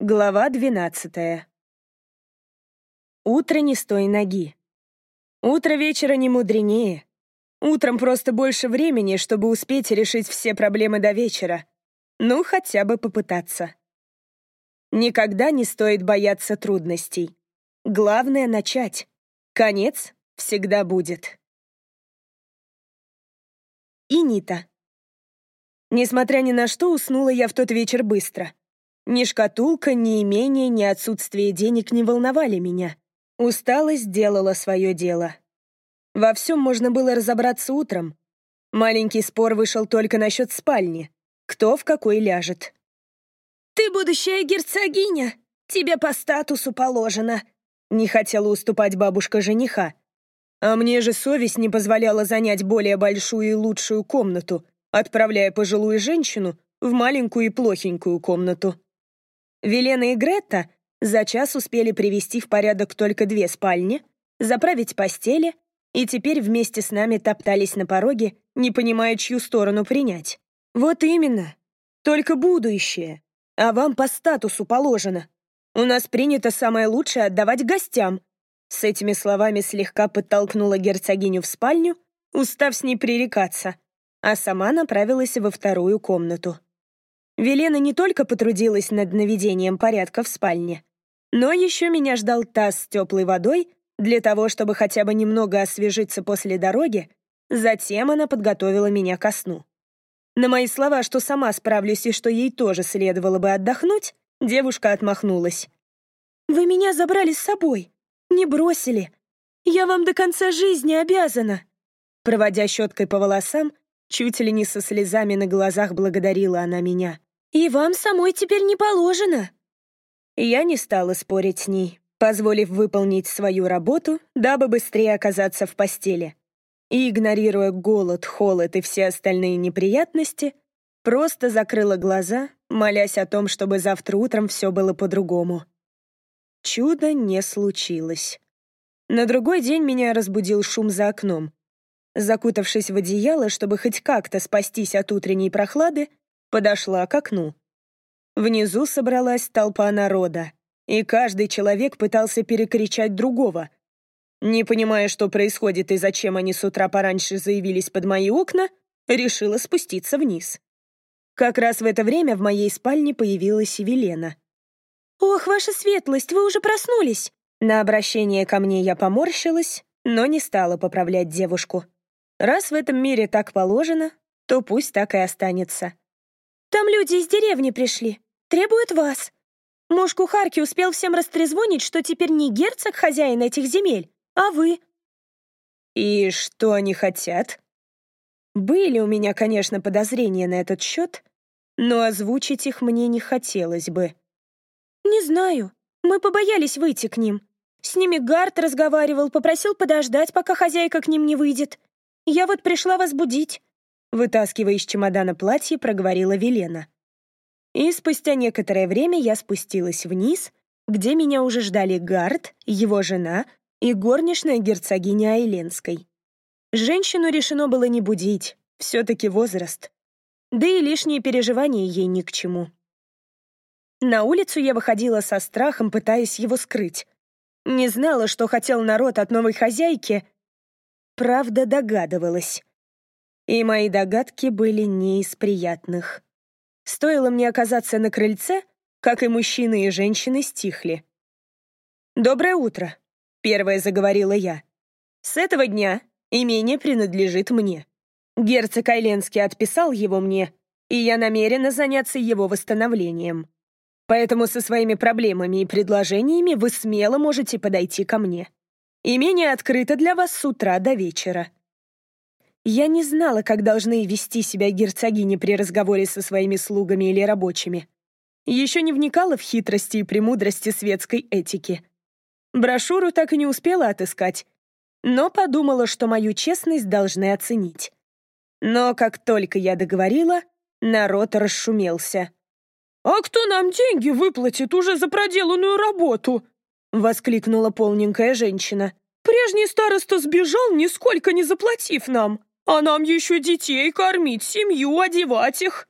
Глава двенадцатая. Утро не с той ноги. Утро вечера не мудренее. Утром просто больше времени, чтобы успеть решить все проблемы до вечера. Ну, хотя бы попытаться. Никогда не стоит бояться трудностей. Главное — начать. Конец всегда будет. И Нита. Несмотря ни на что, уснула я в тот вечер быстро. Ни шкатулка, ни имение, ни отсутствие денег не волновали меня. Усталость делала свое дело. Во всем можно было разобраться утром. Маленький спор вышел только насчет спальни. Кто в какой ляжет. «Ты будущая герцогиня! Тебе по статусу положено!» Не хотела уступать бабушка жениха. А мне же совесть не позволяла занять более большую и лучшую комнату, отправляя пожилую женщину в маленькую и плохенькую комнату. Велена и Гретта за час успели привести в порядок только две спальни, заправить постели и теперь вместе с нами топтались на пороге, не понимая, чью сторону принять. Вот именно. Только будущее. А вам по статусу положено. У нас принято самое лучшее отдавать гостям. С этими словами слегка подтолкнула герцогиню в спальню, устав с ней пререкаться, а сама направилась во вторую комнату. Велена не только потрудилась над наведением порядка в спальне, но еще меня ждал таз с теплой водой для того, чтобы хотя бы немного освежиться после дороги, затем она подготовила меня ко сну. На мои слова, что сама справлюсь и что ей тоже следовало бы отдохнуть, девушка отмахнулась. «Вы меня забрали с собой, не бросили. Я вам до конца жизни обязана». Проводя щеткой по волосам, чуть ли не со слезами на глазах благодарила она меня. «И вам самой теперь не положено». Я не стала спорить с ней, позволив выполнить свою работу, дабы быстрее оказаться в постели. И, игнорируя голод, холод и все остальные неприятности, просто закрыла глаза, молясь о том, чтобы завтра утром все было по-другому. Чудо не случилось. На другой день меня разбудил шум за окном. Закутавшись в одеяло, чтобы хоть как-то спастись от утренней прохлады, подошла к окну. Внизу собралась толпа народа, и каждый человек пытался перекричать другого. Не понимая, что происходит и зачем они с утра пораньше заявились под мои окна, решила спуститься вниз. Как раз в это время в моей спальне появилась Велена. «Ох, ваша светлость, вы уже проснулись!» На обращение ко мне я поморщилась, но не стала поправлять девушку. Раз в этом мире так положено, то пусть так и останется. Там люди из деревни пришли. Требуют вас. Муж кухарки успел всем растрезвонить, что теперь не герцог хозяин этих земель, а вы. И что они хотят? Были у меня, конечно, подозрения на этот счет, но озвучить их мне не хотелось бы. Не знаю. Мы побоялись выйти к ним. С ними Гарт разговаривал, попросил подождать, пока хозяйка к ним не выйдет. Я вот пришла вас будить. Вытаскивая из чемодана платье, проговорила Велена. И спустя некоторое время я спустилась вниз, где меня уже ждали Гард, его жена и горничная герцогиня Айленской. Женщину решено было не будить, все-таки возраст. Да и лишние переживания ей ни к чему. На улицу я выходила со страхом, пытаясь его скрыть. Не знала, что хотел народ от новой хозяйки. Правда, догадывалась. И мои догадки были не из приятных. Стоило мне оказаться на крыльце, как и мужчины и женщины стихли. «Доброе утро», — первая заговорила я. «С этого дня имение принадлежит мне. Герцог Айленский отписал его мне, и я намерена заняться его восстановлением. Поэтому со своими проблемами и предложениями вы смело можете подойти ко мне. Имение открыто для вас с утра до вечера. Я не знала, как должны вести себя герцогини при разговоре со своими слугами или рабочими. Еще не вникала в хитрости и премудрости светской этики. Брошюру так и не успела отыскать, но подумала, что мою честность должны оценить. Но как только я договорила, народ расшумелся. «А кто нам деньги выплатит уже за проделанную работу?» — воскликнула полненькая женщина. «Прежний староста сбежал, нисколько не заплатив нам. А нам еще детей кормить, семью одевать их».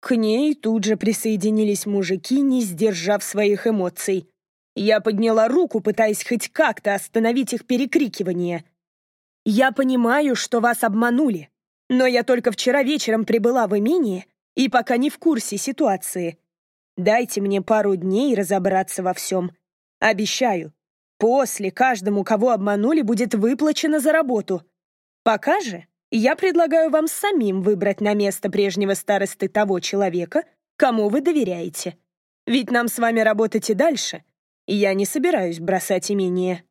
К ней тут же присоединились мужики, не сдержав своих эмоций. Я подняла руку, пытаясь хоть как-то остановить их перекрикивание. «Я понимаю, что вас обманули, но я только вчера вечером прибыла в имение и пока не в курсе ситуации. Дайте мне пару дней разобраться во всем. Обещаю, после каждому, кого обманули, будет выплачено за работу. Пока же я предлагаю вам самим выбрать на место прежнего старосты того человека, кому вы доверяете. Ведь нам с вами работать и дальше, и я не собираюсь бросать имение».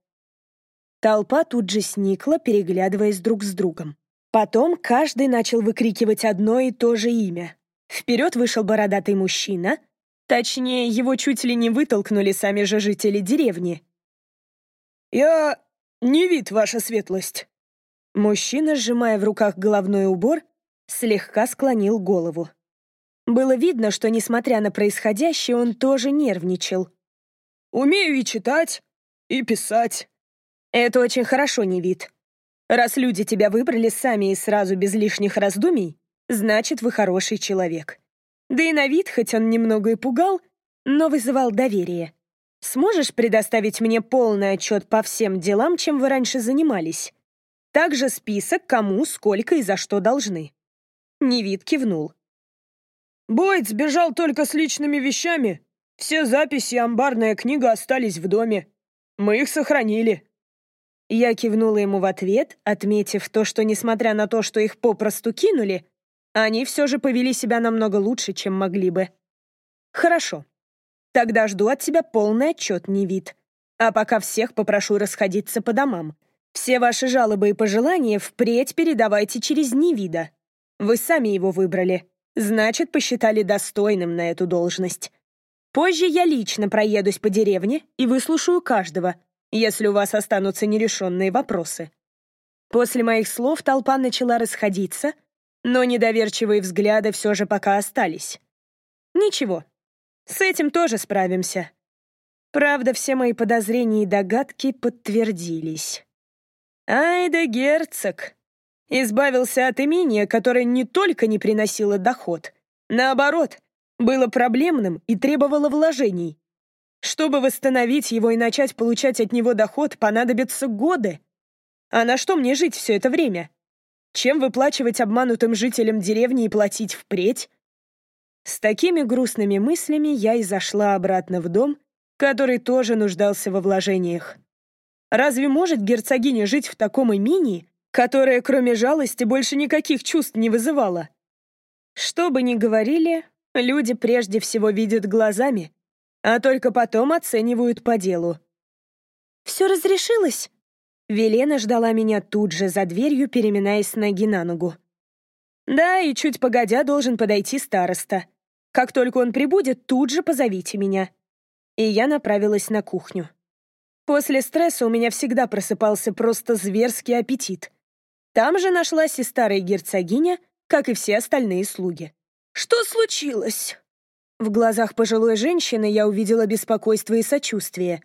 Толпа тут же сникла, переглядываясь друг с другом. Потом каждый начал выкрикивать одно и то же имя. Вперед вышел бородатый мужчина, точнее, его чуть ли не вытолкнули сами же жители деревни. «Я не вид, ваша светлость», Мужчина, сжимая в руках головной убор, слегка склонил голову. Было видно, что, несмотря на происходящее, он тоже нервничал. «Умею и читать, и писать». «Это очень хорошо, не вид. Раз люди тебя выбрали сами и сразу без лишних раздумий, значит, вы хороший человек. Да и на вид, хоть он немного и пугал, но вызывал доверие. Сможешь предоставить мне полный отчет по всем делам, чем вы раньше занимались?» Также список, кому, сколько и за что должны. Невид кивнул. Бойд сбежал только с личными вещами. Все записи и амбарная книга остались в доме. Мы их сохранили. Я кивнула ему в ответ, отметив то, что, несмотря на то, что их попросту кинули, они все же повели себя намного лучше, чем могли бы. Хорошо. Тогда жду от тебя полный отчет, Невид. А пока всех попрошу расходиться по домам. Все ваши жалобы и пожелания впредь передавайте через Невида. Вы сами его выбрали. Значит, посчитали достойным на эту должность. Позже я лично проедусь по деревне и выслушаю каждого, если у вас останутся нерешенные вопросы. После моих слов толпа начала расходиться, но недоверчивые взгляды все же пока остались. Ничего, с этим тоже справимся. Правда, все мои подозрения и догадки подтвердились. Ай да герцог! Избавился от имения, которое не только не приносило доход, наоборот, было проблемным и требовало вложений. Чтобы восстановить его и начать получать от него доход, понадобятся годы. А на что мне жить все это время? Чем выплачивать обманутым жителям деревни и платить впредь? С такими грустными мыслями я и зашла обратно в дом, который тоже нуждался во вложениях. Разве может герцогиня жить в таком имении, которое, кроме жалости, больше никаких чувств не вызывало? Что бы ни говорили, люди прежде всего видят глазами, а только потом оценивают по делу. «Все разрешилось?» Велена ждала меня тут же за дверью, переминаясь с ноги на ногу. «Да, и чуть погодя должен подойти староста. Как только он прибудет, тут же позовите меня». И я направилась на кухню. После стресса у меня всегда просыпался просто зверский аппетит. Там же нашлась и старая герцогиня, как и все остальные слуги. «Что случилось?» В глазах пожилой женщины я увидела беспокойство и сочувствие.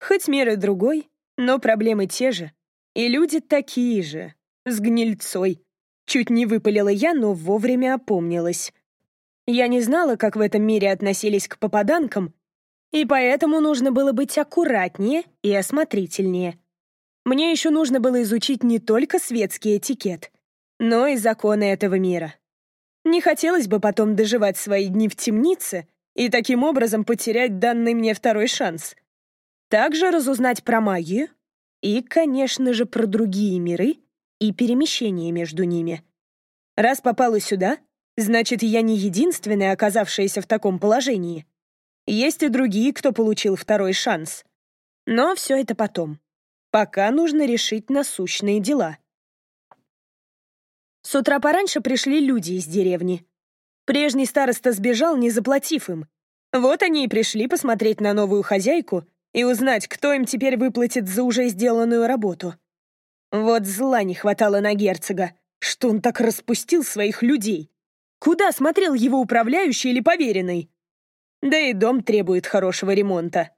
Хоть мир и другой, но проблемы те же. И люди такие же, с гнильцой. Чуть не выпалила я, но вовремя опомнилась. Я не знала, как в этом мире относились к попаданкам, и поэтому нужно было быть аккуратнее и осмотрительнее. Мне еще нужно было изучить не только светский этикет, но и законы этого мира. Не хотелось бы потом доживать свои дни в темнице и таким образом потерять данный мне второй шанс. Также разузнать про магию и, конечно же, про другие миры и перемещения между ними. Раз попала сюда, значит, я не единственная, оказавшаяся в таком положении. Есть и другие, кто получил второй шанс. Но все это потом. Пока нужно решить насущные дела. С утра пораньше пришли люди из деревни. Прежний староста сбежал, не заплатив им. Вот они и пришли посмотреть на новую хозяйку и узнать, кто им теперь выплатит за уже сделанную работу. Вот зла не хватало на герцога, что он так распустил своих людей. Куда смотрел его управляющий или поверенный? Да и дом требует хорошего ремонта.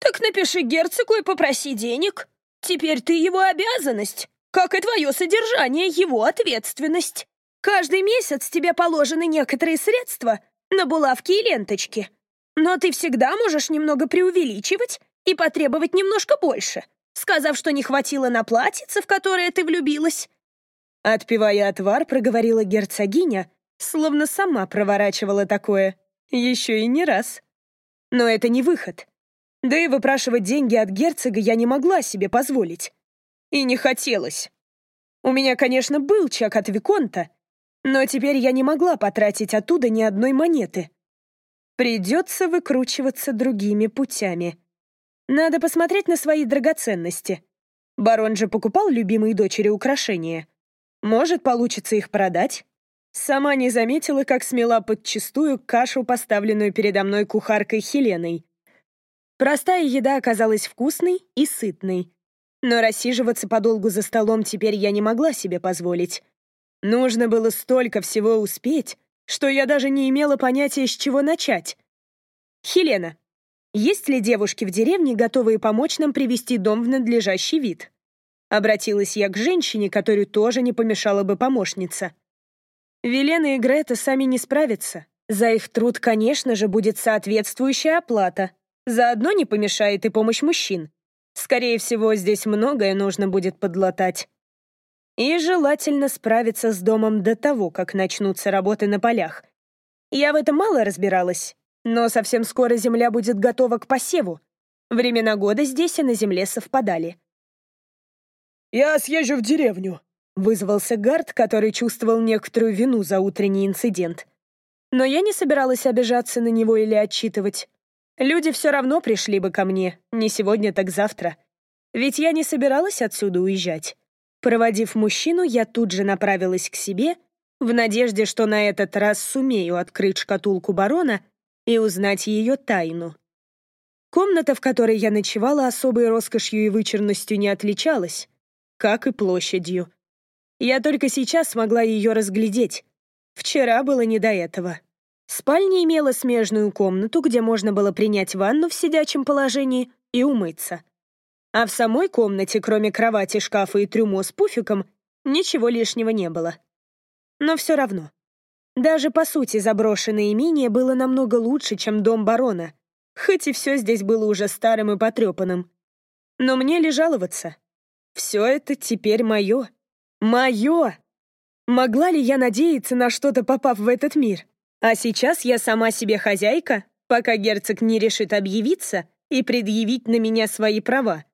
Так напиши герцогу и попроси денег. Теперь ты его обязанность, как и твое содержание его ответственность. Каждый месяц тебе положены некоторые средства, на булавки и ленточки. Но ты всегда можешь немного преувеличивать и потребовать немножко больше, сказав, что не хватило на платьице, в которое ты влюбилась». Отпивая отвар, проговорила герцогиня, словно сама проворачивала такое. Еще и не раз. Но это не выход. Да и выпрашивать деньги от герцога я не могла себе позволить. И не хотелось. У меня, конечно, был чек от Виконта, но теперь я не могла потратить оттуда ни одной монеты. Придется выкручиваться другими путями. Надо посмотреть на свои драгоценности. Барон же покупал любимой дочери украшения. Может, получится их продать? Сама не заметила, как смела подчистую кашу, поставленную передо мной кухаркой Хеленой. Простая еда оказалась вкусной и сытной. Но рассиживаться подолгу за столом теперь я не могла себе позволить. Нужно было столько всего успеть, что я даже не имела понятия, с чего начать. «Хелена, есть ли девушки в деревне, готовые помочь нам привести дом в надлежащий вид?» Обратилась я к женщине, которую тоже не помешала бы помощница. Велена и Грета сами не справятся. За их труд, конечно же, будет соответствующая оплата. Заодно не помешает и помощь мужчин. Скорее всего, здесь многое нужно будет подлатать. И желательно справиться с домом до того, как начнутся работы на полях. Я в этом мало разбиралась, но совсем скоро земля будет готова к посеву. Времена года здесь и на земле совпадали. «Я съезжу в деревню», — вызвался Гард, который чувствовал некоторую вину за утренний инцидент. Но я не собиралась обижаться на него или отчитывать. Люди все равно пришли бы ко мне, не сегодня, так завтра. Ведь я не собиралась отсюда уезжать. Проводив мужчину, я тут же направилась к себе, в надежде, что на этот раз сумею открыть шкатулку барона и узнать ее тайну. Комната, в которой я ночевала, особой роскошью и вычурностью не отличалась, как и площадью. Я только сейчас смогла ее разглядеть. Вчера было не до этого. Спальня имела смежную комнату, где можно было принять ванну в сидячем положении и умыться. А в самой комнате, кроме кровати, шкафа и трюмо с пуфиком, ничего лишнего не было. Но все равно. Даже по сути заброшенное имение было намного лучше, чем дом барона, хоть и все здесь было уже старым и потрепанным. Но мне ли жаловаться? Все это теперь мое. Мое! Могла ли я надеяться на что-то, попав в этот мир? А сейчас я сама себе хозяйка, пока герцог не решит объявиться и предъявить на меня свои права.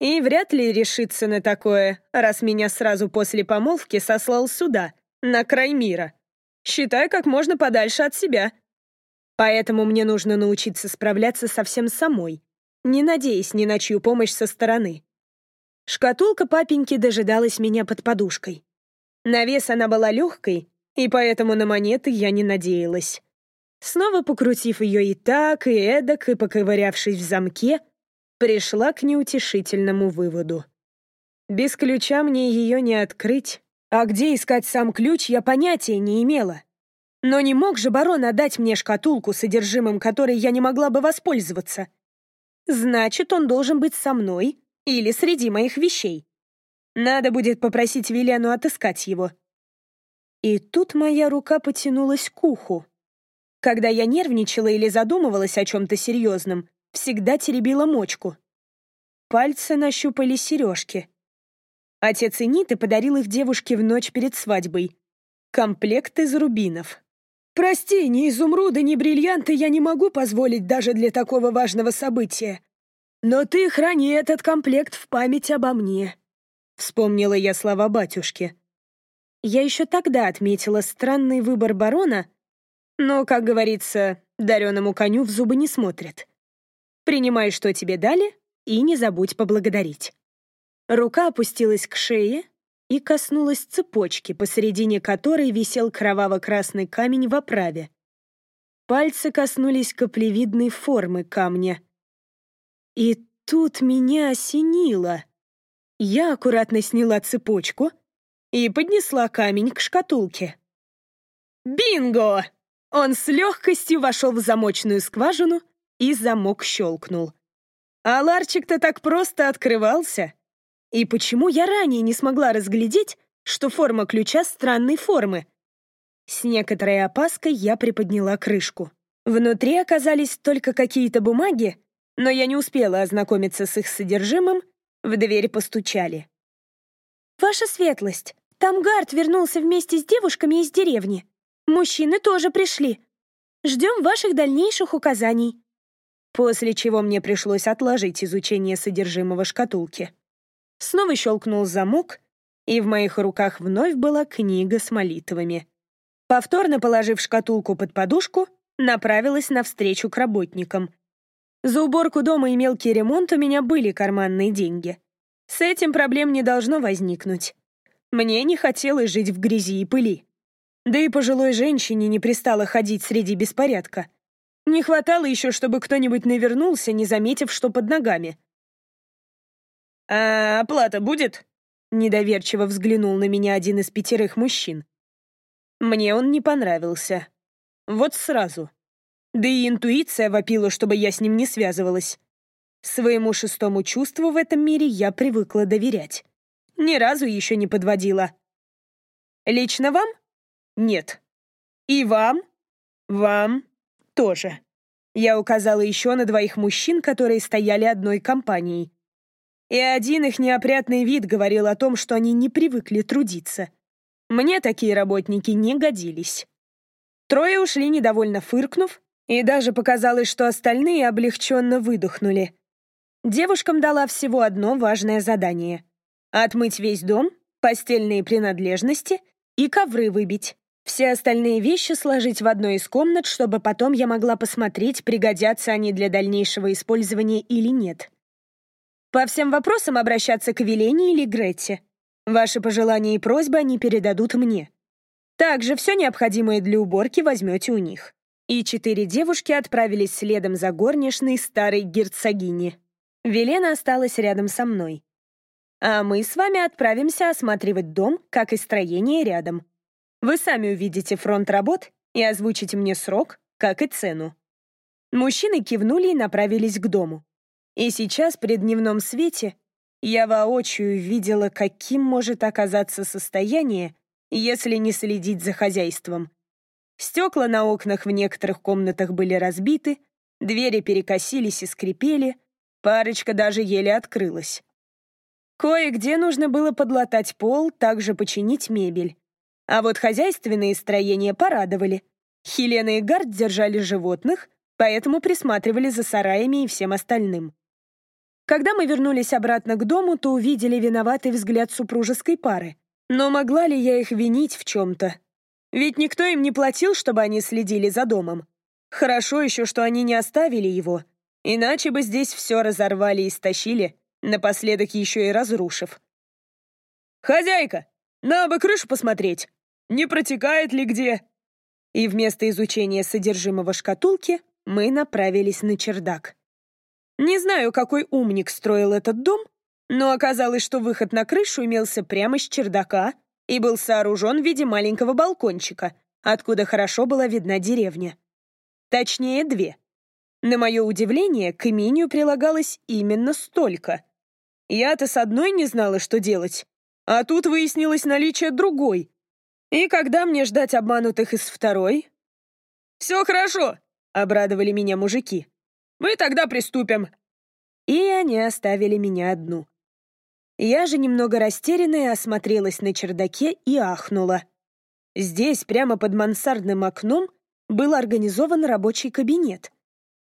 И вряд ли решится на такое, раз меня сразу после помолвки сослал сюда, на край мира. Считай, как можно подальше от себя. Поэтому мне нужно научиться справляться совсем самой, не надеясь ни на чью помощь со стороны. Шкатулка папеньки дожидалась меня под подушкой. На вес она была легкой, и поэтому на монеты я не надеялась. Снова покрутив ее и так, и эдак, и поковырявшись в замке, пришла к неутешительному выводу. Без ключа мне ее не открыть, а где искать сам ключ, я понятия не имела. Но не мог же барон отдать мне шкатулку, содержимым которой я не могла бы воспользоваться. Значит, он должен быть со мной или среди моих вещей. Надо будет попросить Велену отыскать его. И тут моя рука потянулась к уху. Когда я нервничала или задумывалась о чем-то серьезном, всегда теребила мочку. Пальцы нащупали сережки. Отец и Ниты подарил их девушке в ночь перед свадьбой. Комплект из рубинов. «Прости, ни изумруды, ни бриллианты я не могу позволить даже для такого важного события. Но ты храни этот комплект в память обо мне», — вспомнила я слова батюшки. Я еще тогда отметила странный выбор барона, но, как говорится, дареному коню в зубы не смотрят. Принимай, что тебе дали, и не забудь поблагодарить. Рука опустилась к шее и коснулась цепочки, посередине которой висел кроваво-красный камень в оправе. Пальцы коснулись каплевидной формы камня. И тут меня осенило. Я аккуратно сняла цепочку — и поднесла камень к шкатулке. Бинго! Он с легкостью вошел в замочную скважину, и замок щелкнул. А ларчик-то так просто открывался. И почему я ранее не смогла разглядеть, что форма ключа странной формы? С некоторой опаской я приподняла крышку. Внутри оказались только какие-то бумаги, но я не успела ознакомиться с их содержимым, в дверь постучали. «Ваша светлость, там Гард вернулся вместе с девушками из деревни. Мужчины тоже пришли. Ждем ваших дальнейших указаний». После чего мне пришлось отложить изучение содержимого шкатулки. Снова щелкнул замок, и в моих руках вновь была книга с молитвами. Повторно положив шкатулку под подушку, направилась навстречу к работникам. За уборку дома и мелкий ремонт у меня были карманные деньги. С этим проблем не должно возникнуть. Мне не хотелось жить в грязи и пыли. Да и пожилой женщине не пристало ходить среди беспорядка. Не хватало еще, чтобы кто-нибудь навернулся, не заметив, что под ногами. «А оплата будет?» — недоверчиво взглянул на меня один из пятерых мужчин. Мне он не понравился. Вот сразу. Да и интуиция вопила, чтобы я с ним не связывалась. Своему шестому чувству в этом мире я привыкла доверять. Ни разу еще не подводила. Лично вам? Нет. И вам? Вам тоже. Я указала еще на двоих мужчин, которые стояли одной компанией. И один их неопрятный вид говорил о том, что они не привыкли трудиться. Мне такие работники не годились. Трое ушли, недовольно фыркнув, и даже показалось, что остальные облегченно выдохнули. Девушкам дала всего одно важное задание — отмыть весь дом, постельные принадлежности и ковры выбить. Все остальные вещи сложить в одной из комнат, чтобы потом я могла посмотреть, пригодятся они для дальнейшего использования или нет. По всем вопросам обращаться к Велене или Гретте. Ваши пожелания и просьбы они передадут мне. Также все необходимое для уборки возьмете у них. И четыре девушки отправились следом за горничной старой герцогини. Велена осталась рядом со мной. А мы с вами отправимся осматривать дом, как и строение рядом. Вы сами увидите фронт работ и озвучите мне срок, как и цену. Мужчины кивнули и направились к дому. И сейчас, при дневном свете, я воочию видела, каким может оказаться состояние, если не следить за хозяйством. Стекла на окнах в некоторых комнатах были разбиты, двери перекосились и скрипели, парочка даже еле открылась. Кое-где нужно было подлатать пол, также починить мебель. А вот хозяйственные строения порадовали. Хелена и Гард держали животных, поэтому присматривали за сараями и всем остальным. Когда мы вернулись обратно к дому, то увидели виноватый взгляд супружеской пары. Но могла ли я их винить в чем-то? Ведь никто им не платил, чтобы они следили за домом. Хорошо еще, что они не оставили его. Иначе бы здесь все разорвали и стащили, напоследок еще и разрушив. «Хозяйка, надо бы крышу посмотреть. Не протекает ли где?» И вместо изучения содержимого шкатулки мы направились на чердак. Не знаю, какой умник строил этот дом, но оказалось, что выход на крышу имелся прямо с чердака и был сооружен в виде маленького балкончика, откуда хорошо была видна деревня. Точнее, две. На мое удивление, к имению прилагалось именно столько. Я-то с одной не знала, что делать, а тут выяснилось наличие другой. И когда мне ждать обманутых из второй? «Все хорошо», — обрадовали меня мужики. Мы тогда приступим». И они оставили меня одну. Я же немного растерянная осмотрелась на чердаке и ахнула. Здесь, прямо под мансардным окном, был организован рабочий кабинет.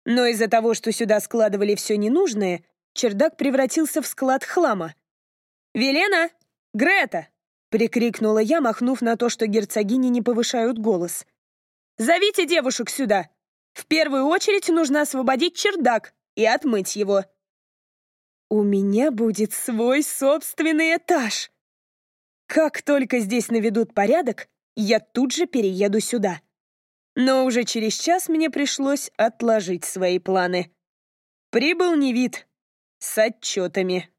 Но из-за того, что сюда складывали все ненужное, чердак превратился в склад хлама. «Велена! Грета!» — прикрикнула я, махнув на то, что герцогини не повышают голос. «Зовите девушек сюда! В первую очередь нужно освободить чердак и отмыть его. У меня будет свой собственный этаж. Как только здесь наведут порядок, я тут же перееду сюда. Но уже через час мне пришлось отложить свои планы. Прибыл Невид с отчетами.